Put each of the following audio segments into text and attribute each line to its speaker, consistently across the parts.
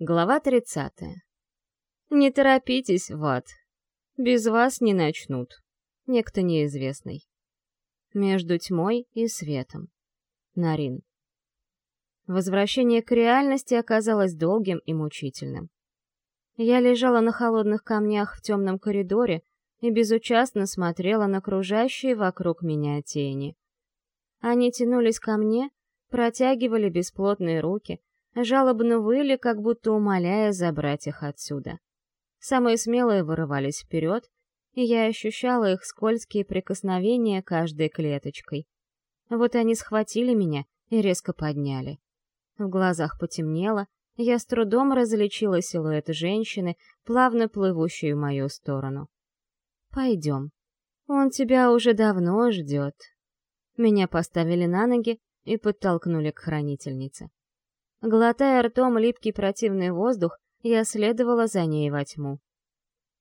Speaker 1: Глава 30. Не торопитесь в ад. Без вас не начнут. Некто неизвестный. Между тьмой и светом. Нарин. Возвращение к реальности оказалось долгим и мучительным. Я лежала на холодных камнях в темном коридоре и безучастно смотрела на окружающие вокруг меня тени. Они тянулись ко мне, протягивали бесплотные руки, жалобно выли, как будто умоляя забрать их отсюда. Самые смелые вырывались вперед, и я ощущала их скользкие прикосновения каждой клеточкой. Вот они схватили меня и резко подняли. В глазах потемнело, я с трудом различила силуэт женщины, плавно плывущей в мою сторону. «Пойдем. Он тебя уже давно ждет». Меня поставили на ноги и подтолкнули к хранительнице. Глотая ртом липкий противный воздух, я следовала за ней во тьму.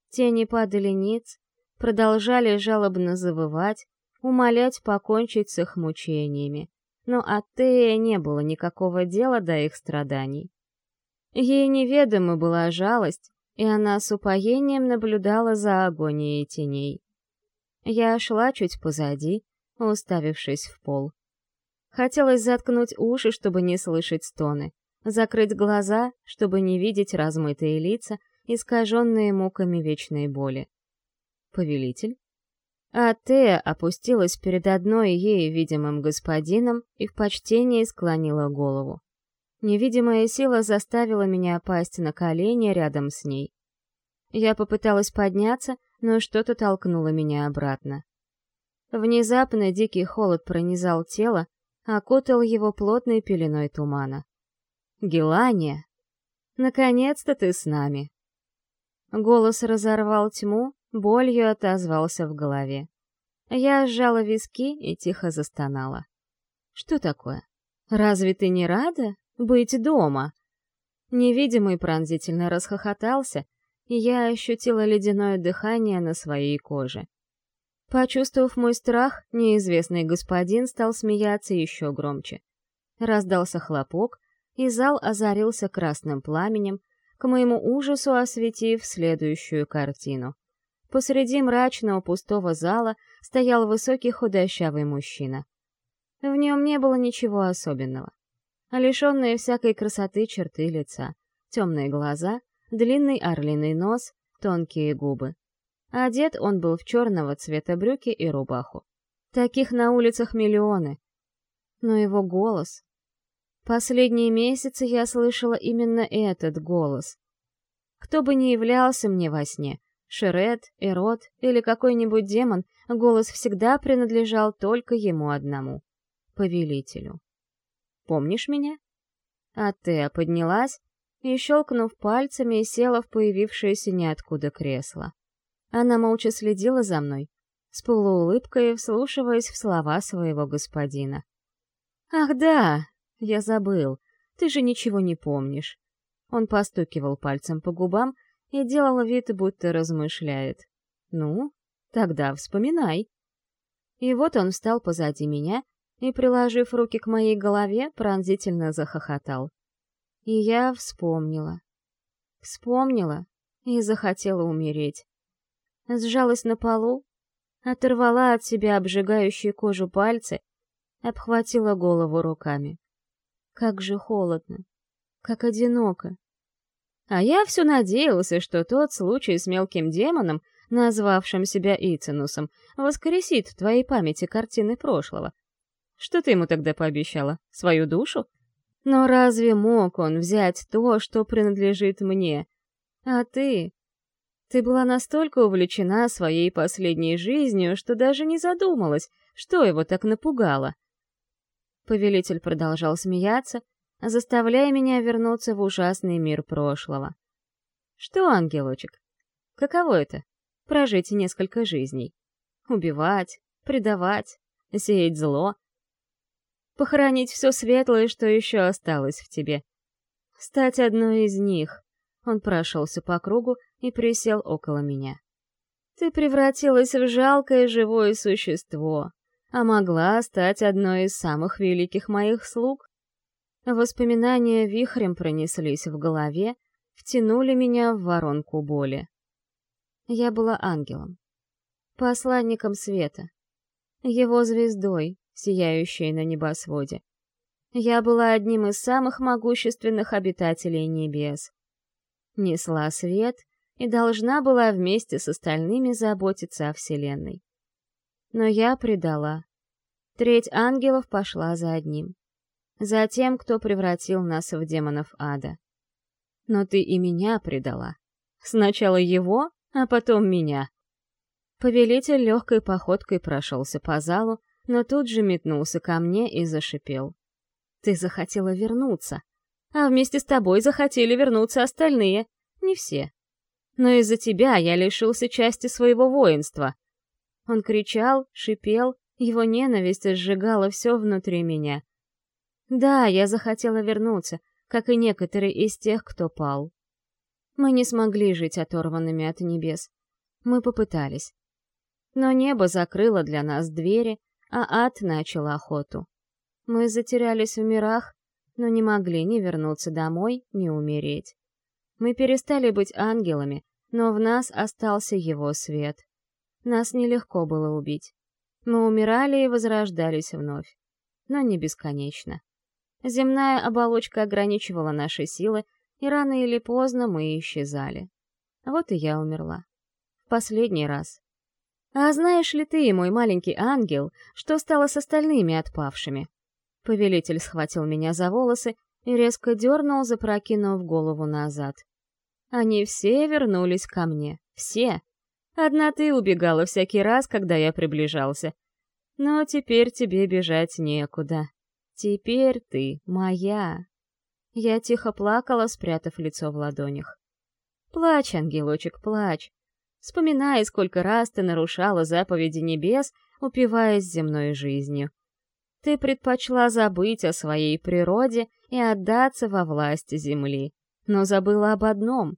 Speaker 1: Тени падали ниц, продолжали жалобно завывать, умолять покончить с их мучениями. Но от Тея не было никакого дела до их страданий. Ей неведома была жалость, и она с упоением наблюдала за агонией теней. Я шла чуть позади, уставившись в пол. Хотелось заткнуть уши, чтобы не слышать стоны, закрыть глаза, чтобы не видеть размытые лица, искаженные муками вечной боли. Повелитель? А Тея опустилась перед одной ей видимым господином и в почтении склонила голову. Невидимая сила заставила меня опасть на колени рядом с ней. Я попыталась подняться, но что-то толкнуло меня обратно. Внезапно дикий холод пронизал тело, окутал его плотной пеленой тумана. «Гелания! Наконец-то ты с нами!» Голос разорвал тьму, болью отозвался в голове. Я сжала виски и тихо застонала. «Что такое? Разве ты не рада быть дома?» Невидимый пронзительно расхохотался, и я ощутила ледяное дыхание на своей коже. Почувствовав мой страх, неизвестный господин стал смеяться еще громче. Раздался хлопок, и зал озарился красным пламенем, к моему ужасу осветив следующую картину. Посреди мрачного пустого зала стоял высокий худощавый мужчина. В нем не было ничего особенного. Лишенные всякой красоты черты лица, темные глаза, длинный орлиный нос, тонкие губы. Одет он был в черного цвета брюки и рубаху. Таких на улицах миллионы. Но его голос... Последние месяцы я слышала именно этот голос. Кто бы ни являлся мне во сне, Шерет, Эрот или какой-нибудь демон, голос всегда принадлежал только ему одному — повелителю. «Помнишь меня?» А Теа поднялась и, щелкнув пальцами, села в появившееся ниоткуда кресло. Она молча следила за мной, с полуулыбкой вслушиваясь в слова своего господина. «Ах да, я забыл, ты же ничего не помнишь». Он постукивал пальцем по губам и делал вид, будто размышляет. «Ну, тогда вспоминай». И вот он встал позади меня и, приложив руки к моей голове, пронзительно захохотал. И я вспомнила. Вспомнила и захотела умереть сжалась на полу, оторвала от себя обжигающие кожу пальцы, обхватила голову руками. Как же холодно, как одиноко. А я все надеялся, что тот случай с мелким демоном, назвавшим себя Ицинусом, воскресит в твоей памяти картины прошлого. Что ты ему тогда пообещала? Свою душу? Но разве мог он взять то, что принадлежит мне? А ты ты была настолько увлечена своей последней жизнью, что даже не задумалась, что его так напугало. Повелитель продолжал смеяться, заставляя меня вернуться в ужасный мир прошлого. Что, ангелочек, каково это — прожить несколько жизней? Убивать, предавать, сеять зло, похоронить все светлое, что еще осталось в тебе. Стать одной из них. Он прошелся по кругу, и присел около меня. «Ты превратилась в жалкое живое существо, а могла стать одной из самых великих моих слуг. Воспоминания вихрем пронеслись в голове, втянули меня в воронку боли. Я была ангелом, посланником света, его звездой, сияющей на небосводе. Я была одним из самых могущественных обитателей небес. Несла свет и должна была вместе с остальными заботиться о Вселенной. Но я предала. Треть ангелов пошла за одним. За тем, кто превратил нас в демонов ада. Но ты и меня предала. Сначала его, а потом меня. Повелитель легкой походкой прошелся по залу, но тут же метнулся ко мне и зашипел. «Ты захотела вернуться, а вместе с тобой захотели вернуться остальные, не все. Но из-за тебя я лишился части своего воинства». Он кричал, шипел, его ненависть сжигала все внутри меня. Да, я захотела вернуться, как и некоторые из тех, кто пал. Мы не смогли жить оторванными от небес. Мы попытались. Но небо закрыло для нас двери, а ад начал охоту. Мы затерялись в мирах, но не могли ни вернуться домой, ни умереть. Мы перестали быть ангелами, но в нас остался его свет. Нас нелегко было убить. Мы умирали и возрождались вновь. Но не бесконечно. Земная оболочка ограничивала наши силы, и рано или поздно мы исчезали. Вот и я умерла. В последний раз. А знаешь ли ты, мой маленький ангел, что стало с остальными отпавшими? Повелитель схватил меня за волосы и резко дернул, запрокинув голову назад. Они все вернулись ко мне. Все. Одна ты убегала всякий раз, когда я приближался. Но теперь тебе бежать некуда. Теперь ты моя. Я тихо плакала, спрятав лицо в ладонях. Плачь, ангелочек, плачь. Вспоминай, сколько раз ты нарушала заповеди небес, упиваясь земной жизнью. Ты предпочла забыть о своей природе и отдаться во власть земли, но забыла об одном.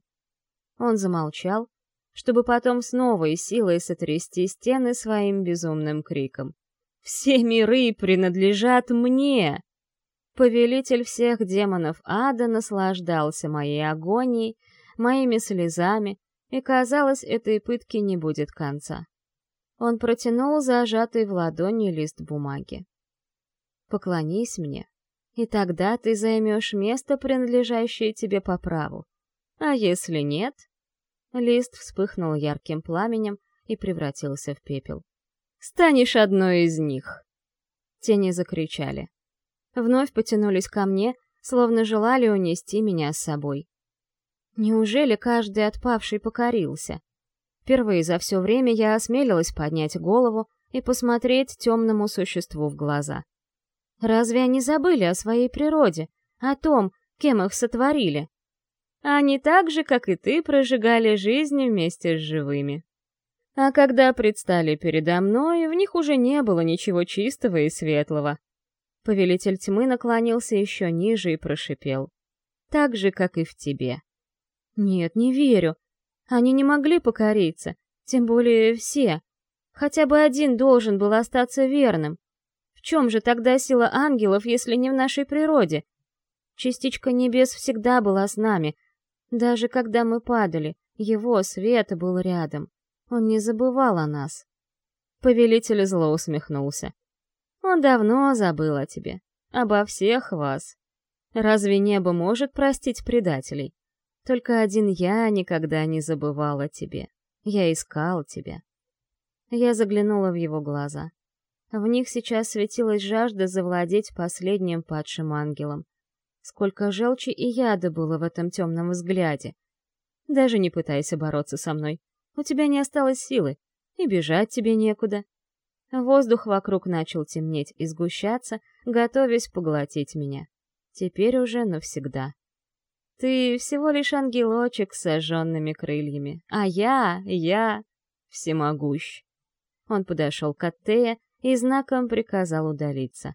Speaker 1: Он замолчал, чтобы потом с новой силой сотрясти стены своим безумным криком. «Все миры принадлежат мне!» Повелитель всех демонов ада наслаждался моей агонией, моими слезами, и, казалось, этой пытки не будет конца. Он протянул зажатый в ладони лист бумаги. «Поклонись мне, и тогда ты займешь место, принадлежащее тебе по праву. А если нет...» Лист вспыхнул ярким пламенем и превратился в пепел. «Станешь одной из них!» Тени закричали. Вновь потянулись ко мне, словно желали унести меня с собой. Неужели каждый отпавший покорился? Впервые за все время я осмелилась поднять голову и посмотреть темному существу в глаза. Разве они забыли о своей природе, о том, кем их сотворили? Они так же, как и ты, прожигали жизнь вместе с живыми. А когда предстали передо мной, в них уже не было ничего чистого и светлого. Повелитель тьмы наклонился еще ниже и прошипел. Так же, как и в тебе. Нет, не верю. Они не могли покориться, тем более все. Хотя бы один должен был остаться верным. В чем же тогда сила ангелов, если не в нашей природе? Частичка небес всегда была с нами. Даже когда мы падали, его свет был рядом. Он не забывал о нас. Повелитель зло усмехнулся. Он давно забыл о тебе, обо всех вас. Разве небо может простить предателей? Только один я никогда не забывал о тебе. Я искал тебя. Я заглянула в его глаза. В них сейчас светилась жажда завладеть последним падшим ангелом. Сколько желчи и яда было в этом темном взгляде. Даже не пытайся бороться со мной. У тебя не осталось силы, и бежать тебе некуда. Воздух вокруг начал темнеть и сгущаться, готовясь поглотить меня. Теперь уже навсегда. Ты всего лишь ангелочек с сожженными крыльями, а я, я всемогущ. Он подошел к Аттея и знаком приказал удалиться.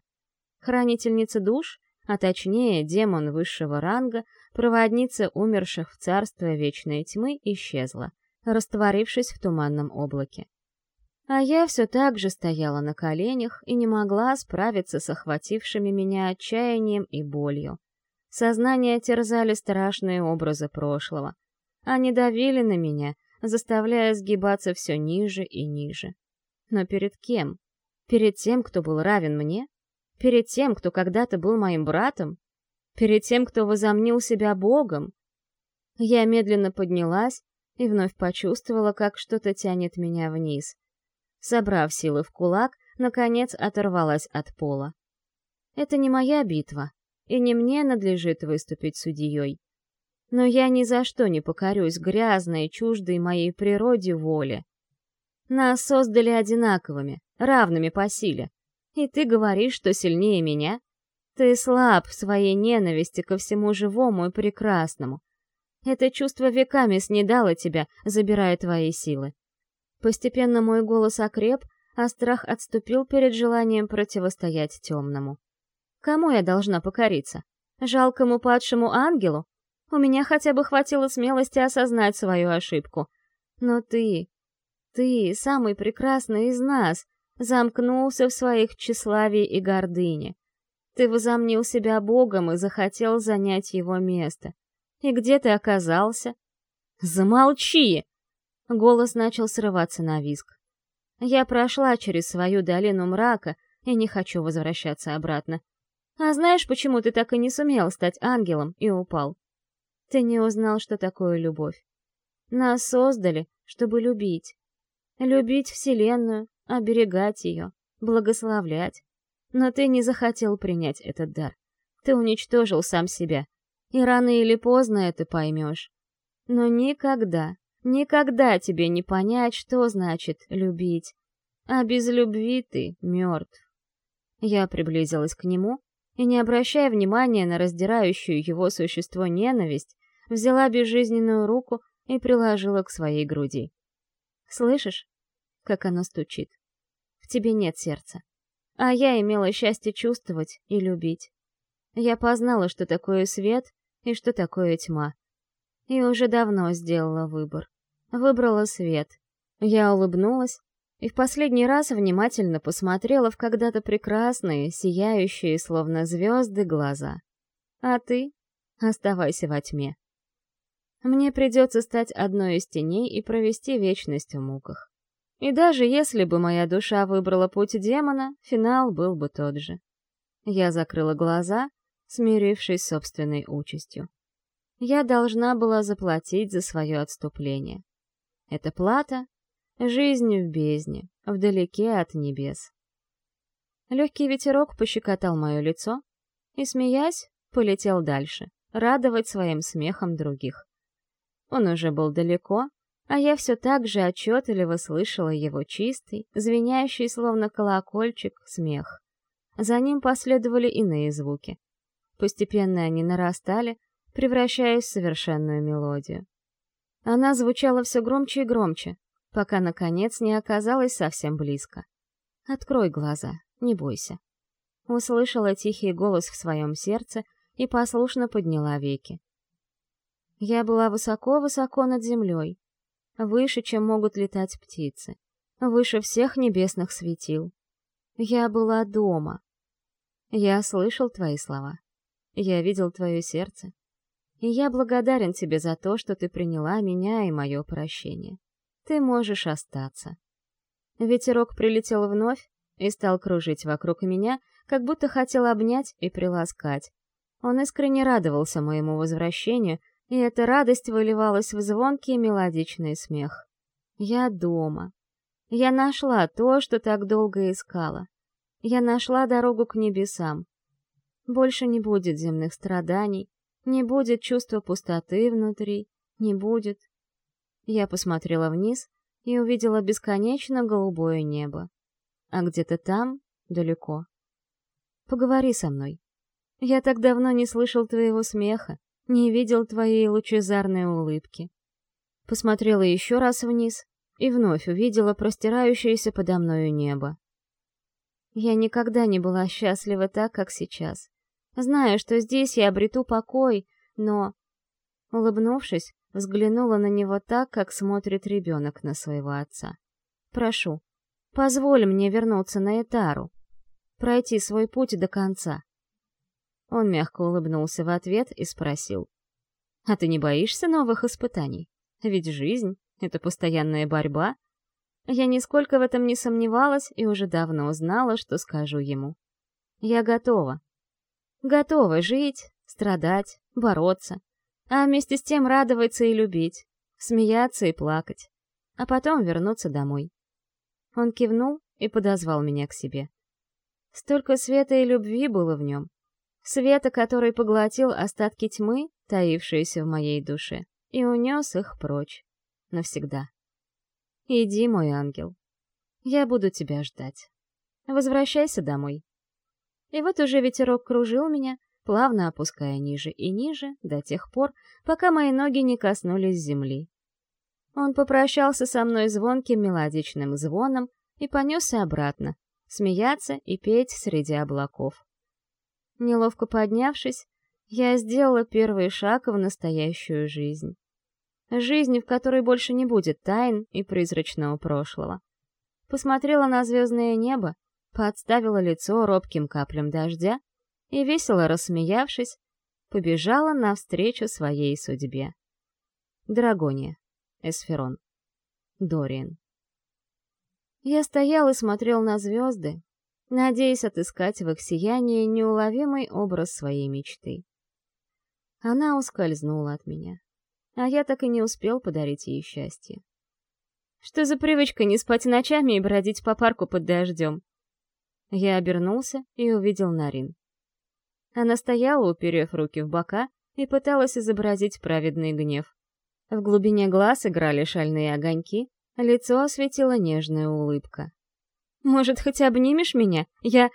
Speaker 1: Хранительница душ, а точнее демон высшего ранга, проводница умерших в царство вечной тьмы, исчезла, растворившись в туманном облаке. А я все так же стояла на коленях и не могла справиться с охватившими меня отчаянием и болью. Сознание терзали страшные образы прошлого. Они давили на меня, заставляя сгибаться все ниже и ниже. Но перед кем? Перед тем, кто был равен мне? Перед тем, кто когда-то был моим братом? Перед тем, кто возомнил себя Богом? Я медленно поднялась и вновь почувствовала, как что-то тянет меня вниз. Собрав силы в кулак, наконец оторвалась от пола. Это не моя битва, и не мне надлежит выступить судьей. Но я ни за что не покорюсь грязной, чуждой моей природе воле. Нас создали одинаковыми, равными по силе. И ты говоришь, что сильнее меня? Ты слаб в своей ненависти ко всему живому и прекрасному. Это чувство веками снедало тебя, забирая твои силы. Постепенно мой голос окреп, а страх отступил перед желанием противостоять темному. Кому я должна покориться? Жалкому падшему ангелу? У меня хотя бы хватило смелости осознать свою ошибку. Но ты, ты, самый прекрасный из нас, замкнулся в своих тщеславии и гордыне. Ты возомнил себя богом и захотел занять его место. И где ты оказался? Замолчи! Голос начал срываться на виск. Я прошла через свою долину мрака и не хочу возвращаться обратно. А знаешь, почему ты так и не сумел стать ангелом и упал? Ты не узнал, что такое любовь. Нас создали, чтобы любить. Любить Вселенную, оберегать ее, благословлять. Но ты не захотел принять этот дар. Ты уничтожил сам себя. И рано или поздно это поймешь. Но никогда, Никогда тебе не понять, что значит любить. А без любви ты мертв. Я приблизилась к нему и, не обращая внимания на раздирающую его существо ненависть, взяла безжизненную руку и приложила к своей груди. Слышишь, как оно стучит? Тебе нет сердца. А я имела счастье чувствовать и любить. Я познала, что такое свет и что такое тьма и уже давно сделала выбор. Выбрала свет. Я улыбнулась и в последний раз внимательно посмотрела в когда-то прекрасные, сияющие, словно звезды, глаза. А ты? Оставайся во тьме. Мне придется стать одной из теней и провести вечность в муках. И даже если бы моя душа выбрала путь демона, финал был бы тот же. Я закрыла глаза, смирившись с собственной участью я должна была заплатить за свое отступление. Это плата — жизнь в бездне, вдалеке от небес. Легкий ветерок пощекотал мое лицо и, смеясь, полетел дальше, радовать своим смехом других. Он уже был далеко, а я все так же отчетливо слышала его чистый, звенящий, словно колокольчик, смех. За ним последовали иные звуки. Постепенно они нарастали, превращаясь в совершенную мелодию. Она звучала все громче и громче, пока, наконец, не оказалась совсем близко. «Открой глаза, не бойся». Услышала тихий голос в своем сердце и послушно подняла веки. Я была высоко-высоко над землей, выше, чем могут летать птицы, выше всех небесных светил. Я была дома. Я слышал твои слова. Я видел твое сердце и я благодарен тебе за то, что ты приняла меня и мое прощение. Ты можешь остаться». Ветерок прилетел вновь и стал кружить вокруг меня, как будто хотел обнять и приласкать. Он искренне радовался моему возвращению, и эта радость выливалась в звонкий мелодичный смех. Я дома. Я нашла то, что так долго искала. Я нашла дорогу к небесам. Больше не будет земных страданий, не будет чувства пустоты внутри, не будет. Я посмотрела вниз и увидела бесконечно голубое небо. А где-то там, далеко. Поговори со мной. Я так давно не слышал твоего смеха, не видел твоей лучезарной улыбки. Посмотрела еще раз вниз и вновь увидела простирающееся подо мною небо. Я никогда не была счастлива так, как сейчас. Знаю, что здесь я обрету покой, но... Улыбнувшись, взглянула на него так, как смотрит ребенок на своего отца. «Прошу, Позволь мне вернуться на Этару, пройти свой путь до конца. Он мягко улыбнулся в ответ и спросил. «А ты не боишься новых испытаний? Ведь жизнь — это постоянная борьба». Я нисколько в этом не сомневалась и уже давно узнала, что скажу ему. Я готова. Готова жить, страдать, бороться, а вместе с тем радоваться и любить, смеяться и плакать, а потом вернуться домой. Он кивнул и подозвал меня к себе. Столько света и любви было в нем. Света, который поглотил остатки тьмы, таившиеся в моей душе, и унес их прочь. Навсегда. Иди, мой ангел. Я буду тебя ждать. Возвращайся домой. И вот уже ветерок кружил меня, плавно опуская ниже и ниже, до тех пор, пока мои ноги не коснулись земли. Он попрощался со мной звонким мелодичным звоном и понесся обратно, смеяться и петь среди облаков. Неловко поднявшись, я сделала первый шаг в настоящую жизнь. Жизнь, в которой больше не будет тайн и призрачного прошлого. Посмотрела на звездное небо, подставила лицо робким каплям дождя и, весело рассмеявшись, побежала навстречу своей судьбе. Драгония. Эсферон. Дориан. Я стоял и смотрел на звезды, надеясь отыскать в их сиянии неуловимый образ своей мечты. Она ускользнула от меня, а я так и не успел подарить ей счастье. Что за привычка не спать ночами и бродить по парку под дождем? Я обернулся и увидел Нарин. Она стояла, уперев руки в бока, и пыталась изобразить праведный гнев. В глубине глаз играли шальные огоньки, лицо осветила нежная улыбка. «Может, хоть обнимешь меня? Я...»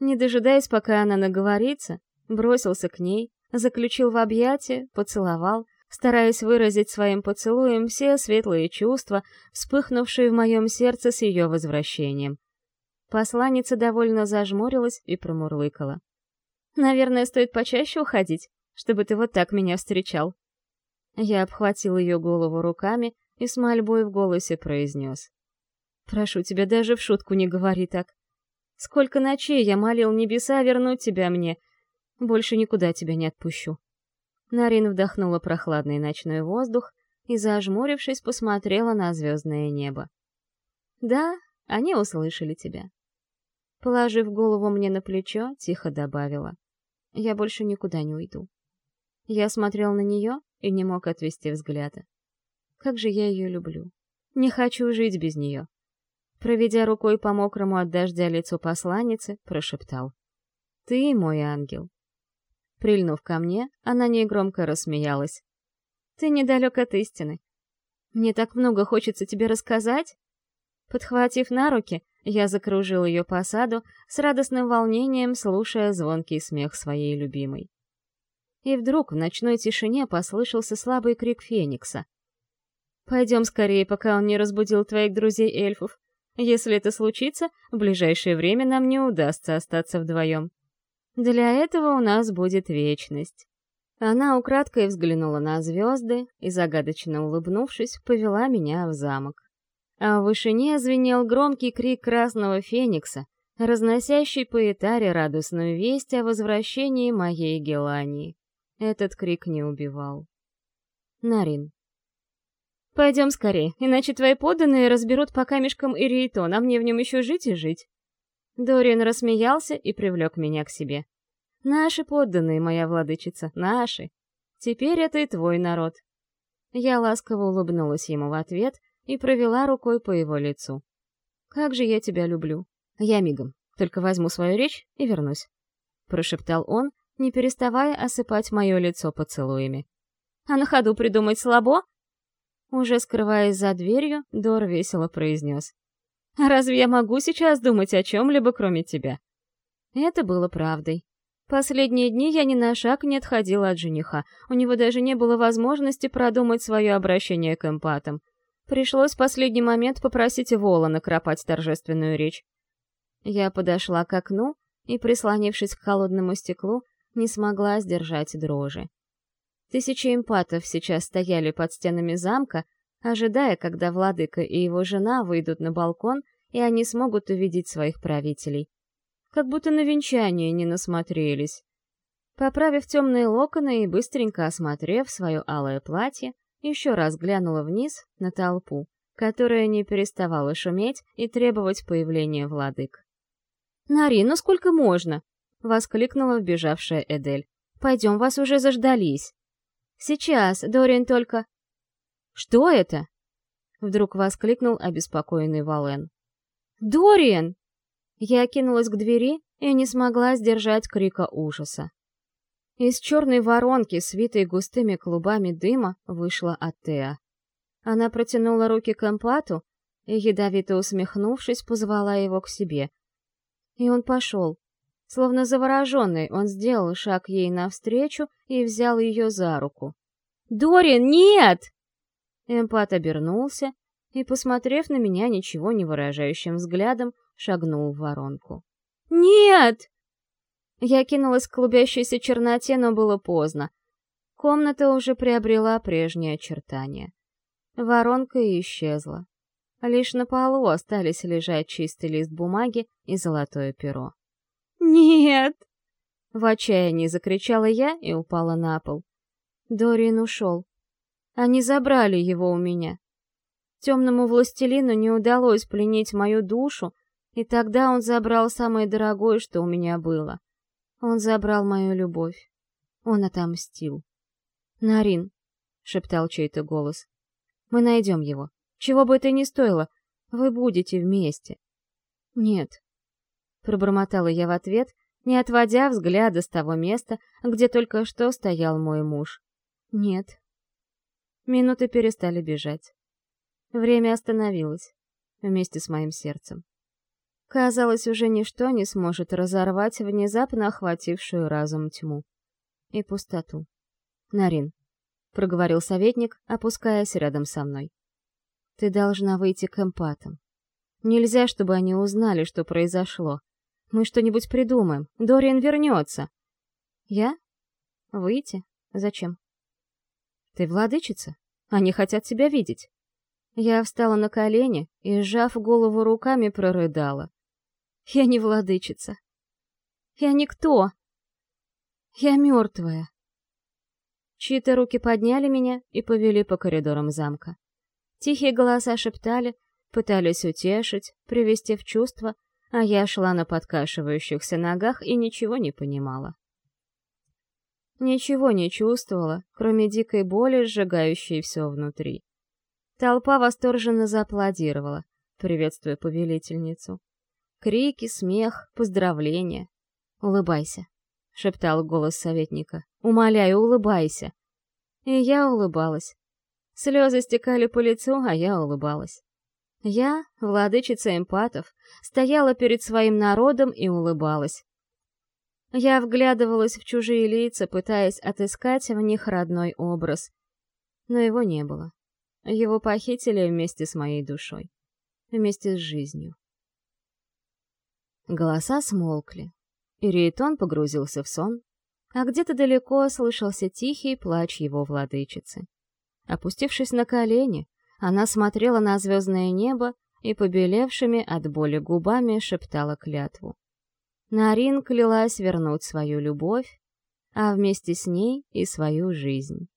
Speaker 1: Не дожидаясь, пока она наговорится, бросился к ней, заключил в объятия, поцеловал, стараясь выразить своим поцелуем все светлые чувства, вспыхнувшие в моем сердце с ее возвращением. Посланница довольно зажмурилась и промурлыкала. «Наверное, стоит почаще уходить, чтобы ты вот так меня встречал». Я обхватил ее голову руками и с мольбой в голосе произнес. «Прошу тебя, даже в шутку не говори так. Сколько ночей я молил небеса вернуть тебя мне. Больше никуда тебя не отпущу». Нарин вдохнула прохладный ночной воздух и, зажмурившись, посмотрела на звездное небо. «Да, они услышали тебя. Положив голову мне на плечо, тихо добавила. «Я больше никуда не уйду». Я смотрел на нее и не мог отвести взгляда. Как же я ее люблю. Не хочу жить без нее. Проведя рукой по мокрому от дождя лицу посланницы, прошептал. «Ты мой ангел». Прильнув ко мне, она негромко рассмеялась. «Ты недалек от истины. Мне так много хочется тебе рассказать». Подхватив на руки, я закружил ее по саду с радостным волнением, слушая звонкий смех своей любимой. И вдруг в ночной тишине послышался слабый крик Феникса. «Пойдем скорее, пока он не разбудил твоих друзей-эльфов. Если это случится, в ближайшее время нам не удастся остаться вдвоем. Для этого у нас будет вечность». Она украдкой взглянула на звезды и, загадочно улыбнувшись, повела меня в замок а в вышине звенел громкий крик красного феникса, разносящий по Этаре радостную весть о возвращении моей Гелании. Этот крик не убивал. Нарин. «Пойдем скорее, иначе твои подданные разберут по камешкам Ириэтон, а мне в нем еще жить и жить». Дориан рассмеялся и привлек меня к себе. «Наши подданные, моя владычица, наши. Теперь это и твой народ». Я ласково улыбнулась ему в ответ — и провела рукой по его лицу. «Как же я тебя люблю!» «Я мигом, только возьму свою речь и вернусь», — прошептал он, не переставая осыпать мое лицо поцелуями. «А на ходу придумать слабо?» Уже скрываясь за дверью, Дор весело произнес. «Разве я могу сейчас думать о чем-либо, кроме тебя?» Это было правдой. Последние дни я ни на шаг не отходила от жениха, у него даже не было возможности продумать свое обращение к эмпатам. Пришлось в последний момент попросить Вола накропать торжественную речь. Я подошла к окну и, прислонившись к холодному стеклу, не смогла сдержать дрожи. Тысячи эмпатов сейчас стояли под стенами замка, ожидая, когда владыка и его жена выйдут на балкон и они смогут увидеть своих правителей. Как будто на венчание не насмотрелись. Поправив темные локоны и быстренько осмотрев свое алое платье, еще раз глянула вниз на толпу, которая не переставала шуметь и требовать появления владык. «Нари, ну сколько можно?» — воскликнула вбежавшая Эдель. «Пойдем, вас уже заждались». «Сейчас, Дориан только...» «Что это?» — вдруг воскликнул обеспокоенный Вален. «Дориан!» Я кинулась к двери и не смогла сдержать крика ужаса. Из черной воронки, свитой густыми клубами дыма, вышла Атеа. Она протянула руки к эмпату и, ядовито усмехнувшись, позвала его к себе. И он пошел. Словно завороженный, он сделал шаг ей навстречу и взял ее за руку. «Дорин, нет!» Эмпат обернулся и, посмотрев на меня ничего не выражающим взглядом, шагнул в воронку. «Нет!» Я кинулась к клубящейся черноте, но было поздно. Комната уже приобрела прежние очертания. Воронка исчезла. Лишь на полу остались лежать чистый лист бумаги и золотое перо. «Нет!» В отчаянии закричала я и упала на пол. Дориан ушел. Они забрали его у меня. Темному властелину не удалось пленить мою душу, и тогда он забрал самое дорогое, что у меня было — он забрал мою любовь. Он отомстил. «Нарин», — шептал чей-то голос, — «мы найдем его. Чего бы это ни стоило, вы будете вместе». «Нет», — пробормотала я в ответ, не отводя взгляда с того места, где только что стоял мой муж. «Нет». Минуты перестали бежать. Время остановилось вместе с моим сердцем. Казалось, уже ничто не сможет разорвать внезапно охватившую разум тьму. И пустоту. «Нарин», — проговорил советник, опускаясь рядом со мной. «Ты должна выйти к эмпатам. Нельзя, чтобы они узнали, что произошло. Мы что-нибудь придумаем. Дориан вернется». «Я? Выйти? Зачем?» «Ты владычица. Они хотят тебя видеть». Я встала на колени и, сжав голову руками, прорыдала. Я не владычица. Я никто. Я мертвая. Чьи-то руки подняли меня и повели по коридорам замка. Тихие голоса шептали, пытались утешить, привести в чувство, а я шла на подкашивающихся ногах и ничего не понимала. Ничего не чувствовала, кроме дикой боли, сжигающей все внутри. Толпа восторженно зааплодировала, приветствуя повелительницу. Крики, смех, поздравления. «Улыбайся», — шептал голос советника. «Умоляю, улыбайся». И я улыбалась. Слезы стекали по лицу, а я улыбалась. Я, владычица эмпатов, стояла перед своим народом и улыбалась. Я вглядывалась в чужие лица, пытаясь отыскать в них родной образ. Но его не было. Его похитили вместе с моей душой. Вместе с жизнью. Голоса смолкли. Ириетон погрузился в сон, а где-то далеко слышался тихий плач его владычицы. Опустившись на колени, она смотрела на звездное небо и побелевшими от боли губами шептала клятву. Нарин клялась вернуть свою любовь, а вместе с ней и свою жизнь.